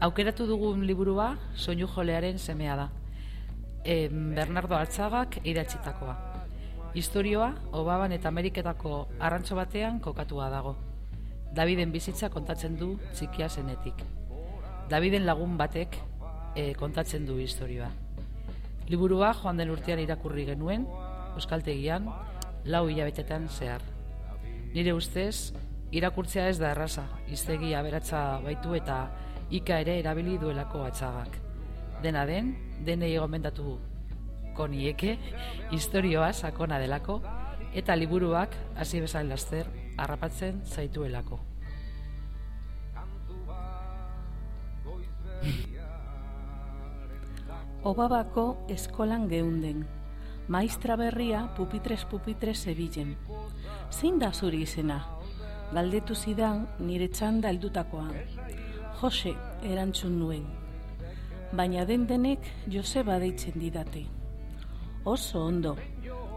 Aukeratu dugun liburua soinu jolearen semea da. E, Bernardo Altzagak idatzitakoa. Historioa, Obaban eta Ameriketako arrantzo batean kokatua dago. Daviden bizitza kontatzen du txikia zenetik. Daviden lagun batek e, kontatzen du historioa. Liburua joan den urtean irakurri genuen, Euskaltegian, lau hilabetetan zehar. Nire ustez, irakurtzea ez da erraza, iztegi aberatza baitu eta ika ere erabili duelako atzagak. Dena den, denei gomendatu konieke, historioa sakona delako, eta liburuak hasi bezain laster harrapatzen zaituelako. Obabako eskolan geunden. Maistra berria pupitres pupitres zebilen. Zein da zuri izena? Galdetu zidan nire txanda heldutakoan. Jose erantzun nuen. Baina den denek Joseba deitzen didate. Oso ondo,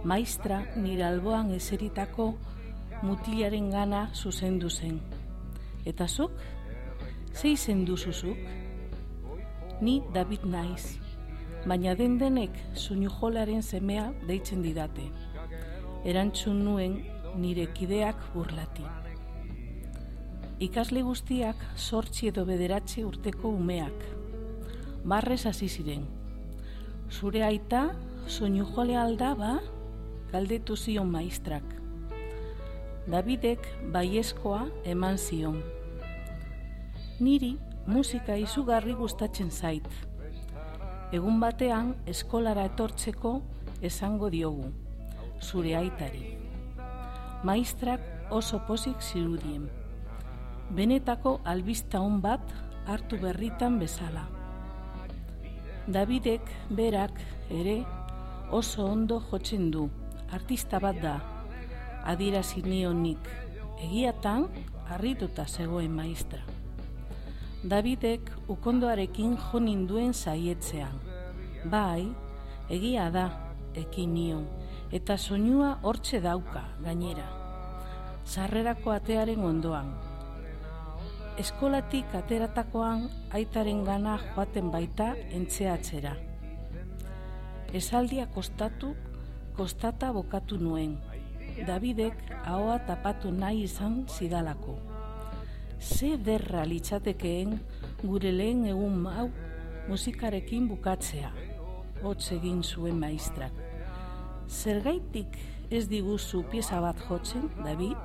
maistra nire alboan eseritako mutilaren gana zuzendu zen. Eta zuk? Zei zendu zuzuk? Ni David naiz baina den denek suñu jolaren semea deitzen didate. Erantzun nuen nire kideak burlati. Ikasle guztiak sortzi edo bederatze urteko umeak. Barrez hasi ziren. Zure aita soinu jole alda ba, galdetu zion maistrak. Davidek baiezkoa eman zion. Niri musika izugarri gustatzen zait egun batean eskolara etortzeko esango diogu, zure aitari. Maistrak oso pozik zirudien. Benetako albista hon bat hartu berritan bezala. Davidek berak ere oso ondo jotzen du, artista bat da, adirazi nionik, egiatan harrituta zegoen maistra. Davidek ukondoarekin jo ninduen zaietzean. Bai, egia da, ekin nion, eta soinua hortxe dauka, gainera. Sarrerako atearen ondoan. Eskolatik ateratakoan aitaren gana joaten baita entzeatzera. Esaldia kostatu, kostata bokatu nuen. Davidek ahoa tapatu nahi izan zidalako ze derra litzatekeen gure lehen egun hau musikarekin bukatzea, hotz egin zuen maistrak. Zergaitik ez diguzu pieza bat jotzen, David?